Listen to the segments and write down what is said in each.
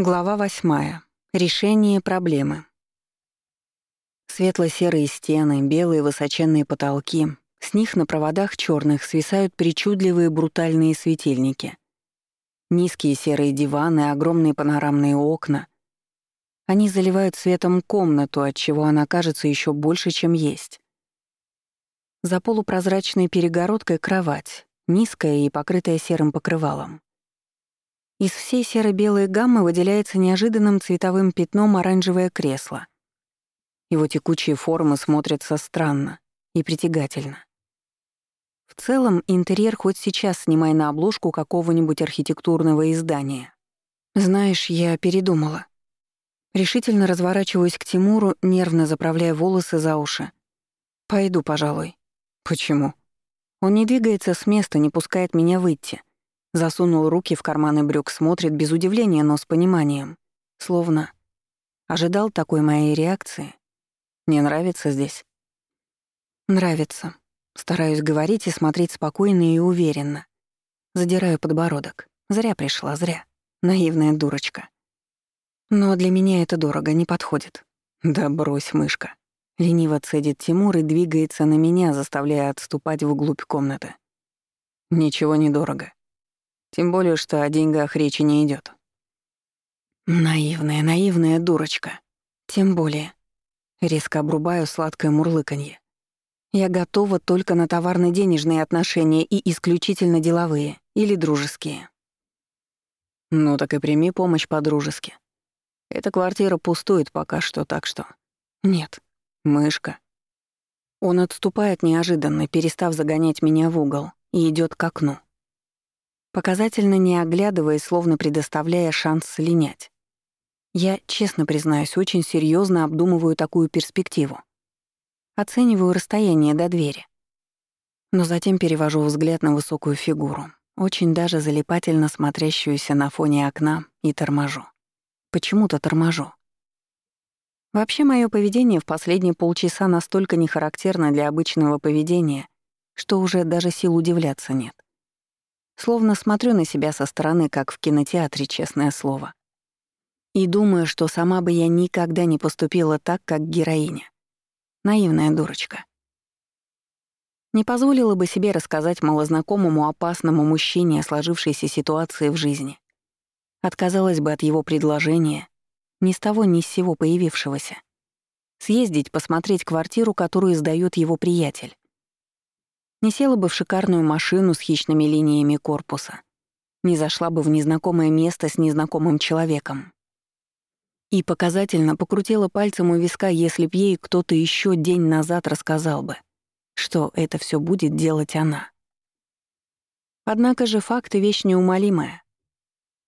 Глава восьмая. Решение проблемы. Светло-серые стены, белые высоченные потолки. С них на проводах черных свисают причудливые брутальные светильники. Низкие серые диваны, огромные панорамные окна. Они заливают светом комнату, отчего она кажется еще больше, чем есть. За полупрозрачной перегородкой кровать, низкая и покрытая серым покрывалом. Из всей серо-белой гаммы выделяется неожиданным цветовым пятном оранжевое кресло. Его текучие формы смотрятся странно и притягательно. В целом, интерьер хоть сейчас снимай на обложку какого-нибудь архитектурного издания. Знаешь, я передумала. Решительно разворачиваюсь к Тимуру, нервно заправляя волосы за уши. Пойду, пожалуй. Почему? Он не двигается с места, не пускает меня выйти. Засунул руки в карманы брюк, смотрит без удивления, но с пониманием. Словно ожидал такой моей реакции. Не нравится здесь? Нравится. Стараюсь говорить и смотреть спокойно и уверенно. Задираю подбородок. Зря пришла, зря. Наивная дурочка. Но для меня это дорого, не подходит. Да брось, мышка. Лениво цедит Тимур и двигается на меня, заставляя отступать вглубь комнаты. Ничего не дорого. Тем более, что о деньгах речи не идет. Наивная, наивная дурочка. Тем более. Резко обрубаю сладкое мурлыканье. Я готова только на товарно-денежные отношения и исключительно деловые или дружеские. Ну так и прими помощь по-дружески. Эта квартира пустует пока что, так что... Нет, мышка. Он отступает неожиданно, перестав загонять меня в угол, и идет к окну показательно не оглядываясь, словно предоставляя шанс слинять. Я, честно признаюсь, очень серьезно обдумываю такую перспективу. Оцениваю расстояние до двери. Но затем перевожу взгляд на высокую фигуру, очень даже залипательно смотрящуюся на фоне окна, и торможу. Почему-то торможу. Вообще, мое поведение в последние полчаса настолько не характерно для обычного поведения, что уже даже сил удивляться нет. Словно смотрю на себя со стороны, как в кинотеатре, честное слово. И думаю, что сама бы я никогда не поступила так, как героиня. Наивная дурочка. Не позволила бы себе рассказать малознакомому опасному мужчине о сложившейся ситуации в жизни. Отказалась бы от его предложения, ни с того ни с сего появившегося. Съездить посмотреть квартиру, которую сдаёт его приятель. Не села бы в шикарную машину с хищными линиями корпуса. Не зашла бы в незнакомое место с незнакомым человеком. И показательно покрутила пальцем у виска, если б ей кто-то еще день назад рассказал бы, что это все будет делать она. Однако же факты — вещь неумолимая.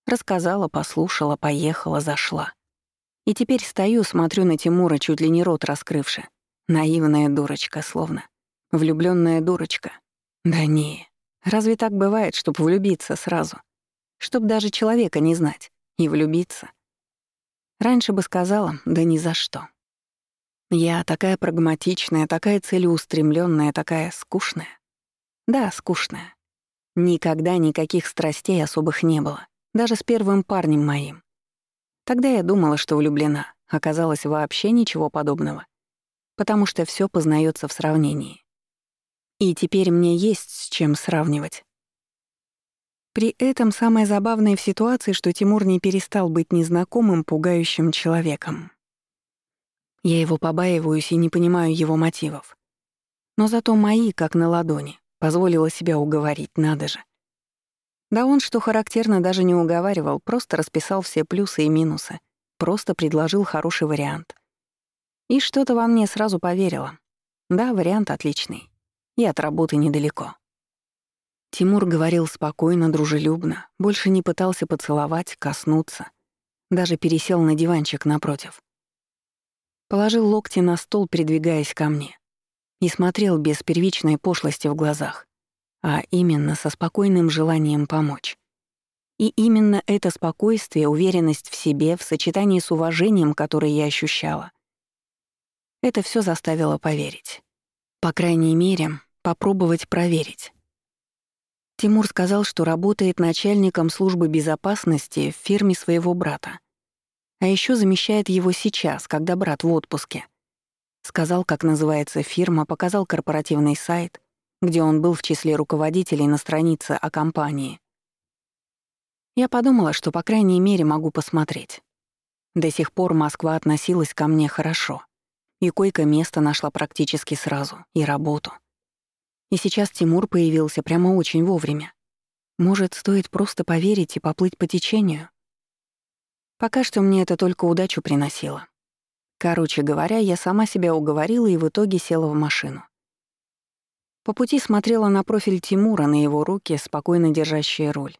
Рассказала, послушала, поехала, зашла. И теперь стою, смотрю на Тимура, чуть ли не рот раскрывши. Наивная дурочка, словно. Влюбленная дурочка. Да не. Разве так бывает, чтоб влюбиться сразу? Чтоб даже человека не знать. И влюбиться. Раньше бы сказала, да ни за что. Я такая прагматичная, такая целеустремленная, такая скучная. Да, скучная. Никогда никаких страстей особых не было. Даже с первым парнем моим. Тогда я думала, что влюблена. Оказалось вообще ничего подобного. Потому что все познается в сравнении. И теперь мне есть с чем сравнивать. При этом самое забавное в ситуации, что Тимур не перестал быть незнакомым, пугающим человеком. Я его побаиваюсь и не понимаю его мотивов. Но зато мои, как на ладони, позволила себя уговорить, надо же. Да он, что характерно, даже не уговаривал, просто расписал все плюсы и минусы, просто предложил хороший вариант. И что-то во мне сразу поверило. Да, вариант отличный и от работы недалеко. Тимур говорил спокойно, дружелюбно, больше не пытался поцеловать, коснуться, даже пересел на диванчик напротив. Положил локти на стол, придвигаясь ко мне, и смотрел без первичной пошлости в глазах, а именно со спокойным желанием помочь. И именно это спокойствие, уверенность в себе в сочетании с уважением, которое я ощущала, это все заставило поверить. По крайней мере, попробовать проверить. Тимур сказал, что работает начальником службы безопасности в фирме своего брата А еще замещает его сейчас, когда брат в отпуске. Сказал, как называется фирма, показал корпоративный сайт, где он был в числе руководителей на странице о компании. Я подумала, что, по крайней мере, могу посмотреть. До сих пор Москва относилась ко мне хорошо. И койко-место нашла практически сразу, и работу. И сейчас Тимур появился прямо очень вовремя. Может, стоит просто поверить и поплыть по течению? Пока что мне это только удачу приносило. Короче говоря, я сама себя уговорила и в итоге села в машину. По пути смотрела на профиль Тимура, на его руки, спокойно держащие руль.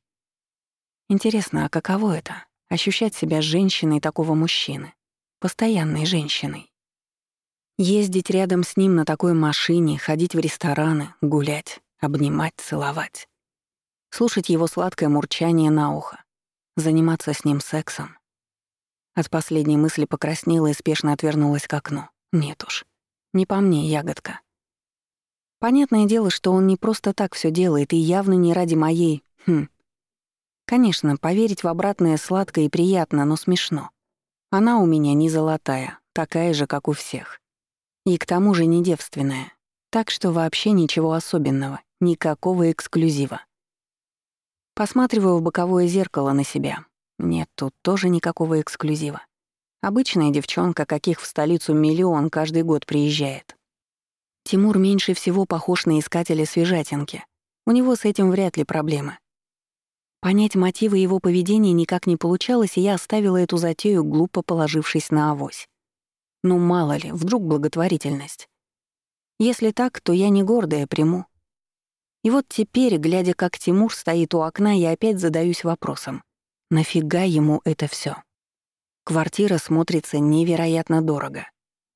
Интересно, а каково это — ощущать себя женщиной такого мужчины, постоянной женщиной? Ездить рядом с ним на такой машине, ходить в рестораны, гулять, обнимать, целовать. Слушать его сладкое мурчание на ухо, заниматься с ним сексом. От последней мысли покраснела и спешно отвернулась к окну. Нет уж, не по мне, ягодка. Понятное дело, что он не просто так все делает и явно не ради моей... Хм. Конечно, поверить в обратное сладко и приятно, но смешно. Она у меня не золотая, такая же, как у всех. И к тому же не девственная. Так что вообще ничего особенного, никакого эксклюзива. Посматриваю в боковое зеркало на себя. Нет, тут тоже никакого эксклюзива. Обычная девчонка, каких в столицу миллион каждый год приезжает. Тимур меньше всего похож на искателя свежатинки. У него с этим вряд ли проблемы. Понять мотивы его поведения никак не получалось, и я оставила эту затею, глупо положившись на авось. Ну мало ли, вдруг благотворительность. Если так, то я не гордая приму. И вот теперь, глядя, как Тимур стоит у окна, я опять задаюсь вопросом. Нафига ему это все? Квартира смотрится невероятно дорого.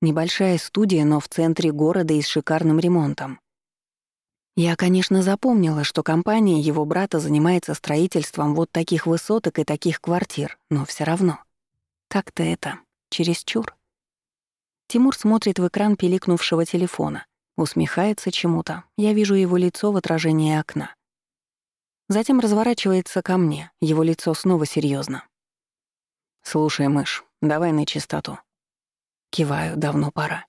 Небольшая студия, но в центре города и с шикарным ремонтом. Я, конечно, запомнила, что компания его брата занимается строительством вот таких высоток и таких квартир, но все равно. Как-то это чересчур. Тимур смотрит в экран пиликнувшего телефона, усмехается чему-то. Я вижу его лицо в отражении окна. Затем разворачивается ко мне, его лицо снова серьезно. «Слушай, мышь, давай на чистоту. Киваю, давно пора.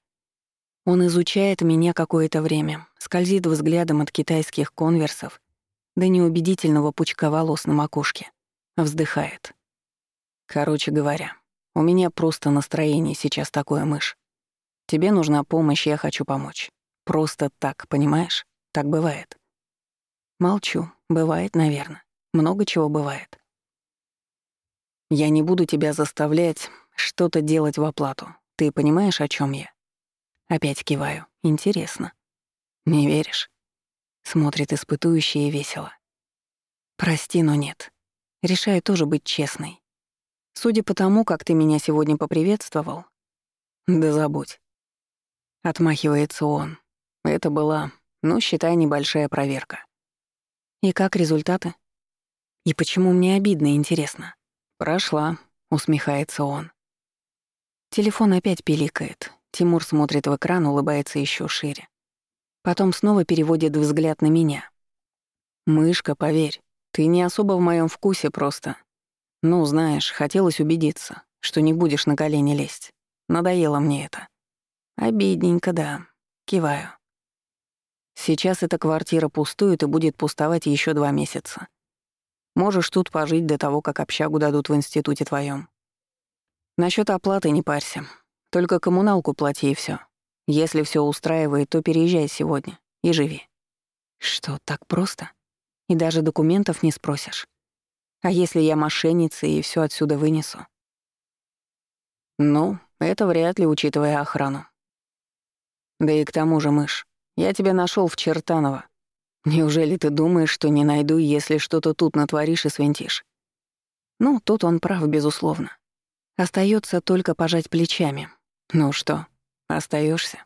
Он изучает меня какое-то время, скользит взглядом от китайских конверсов до неубедительного пучка волос на макушке. Вздыхает. Короче говоря, у меня просто настроение сейчас такое, мышь. Тебе нужна помощь, я хочу помочь. Просто так, понимаешь? Так бывает. Молчу. Бывает, наверное. Много чего бывает. Я не буду тебя заставлять что-то делать в оплату. Ты понимаешь, о чем я? Опять киваю. Интересно. Не веришь? Смотрит испытующе и весело. Прости, но нет. Решаю тоже быть честной. Судя по тому, как ты меня сегодня поприветствовал... Да забудь. Отмахивается он. Это была, ну, считай, небольшая проверка. И как результаты? И почему мне обидно, интересно? Прошла, усмехается он. Телефон опять пиликает. Тимур смотрит в экран, улыбается еще шире. Потом снова переводит взгляд на меня. «Мышка, поверь, ты не особо в моем вкусе просто. Ну, знаешь, хотелось убедиться, что не будешь на колени лезть. Надоело мне это. Обидненько, да. Киваю. Сейчас эта квартира пустует и будет пустовать еще два месяца. Можешь тут пожить до того, как общагу дадут в институте твоем. Насчет оплаты не парься. Только коммуналку плати и все. Если все устраивает, то переезжай сегодня и живи. Что, так просто? И даже документов не спросишь? А если я мошенница и все отсюда вынесу? Ну, это вряд ли, учитывая охрану. Да и к тому же, мышь, я тебя нашел в Чертаново. Неужели ты думаешь, что не найду, если что-то тут натворишь и свинтишь? Ну, тут он прав, безусловно. Остается только пожать плечами. Ну что, остаешься?